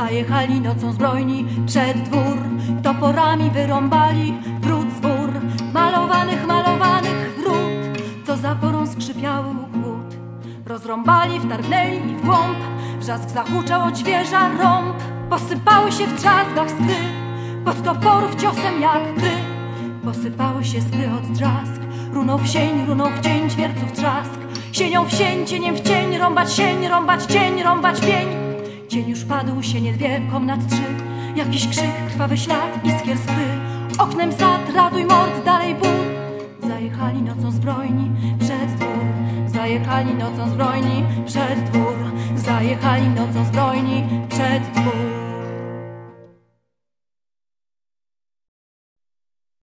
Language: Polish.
Zajechali nocą zbrojni przed dwór, toporami wyrąbali wrót z malowanych, malowanych wrót, co za porą skrzypiały głód. Rozrąbali, wtargnęli i w głąb, wrzask zahuczał od świeża rąb, posypały się w drzazgach skry, pod toporów ciosem jak gry. Posypały się skry od drzask, runął w sień, runął w cień, ćwierców trzask, sienią w sień, cieniem w cień, rąbać sień, rąbać cień, rąbać pień. Cień już padł, sienie dwie, komnat trzy, jakiś krzyk, krwawy ślad, iskier z. Oknem sad, raduj mord, dalej ból. Zajechali nocą zbrojni przed dwór, zajechali nocą zbrojni przed dwór, zajechali nocą zbrojni przed dwór.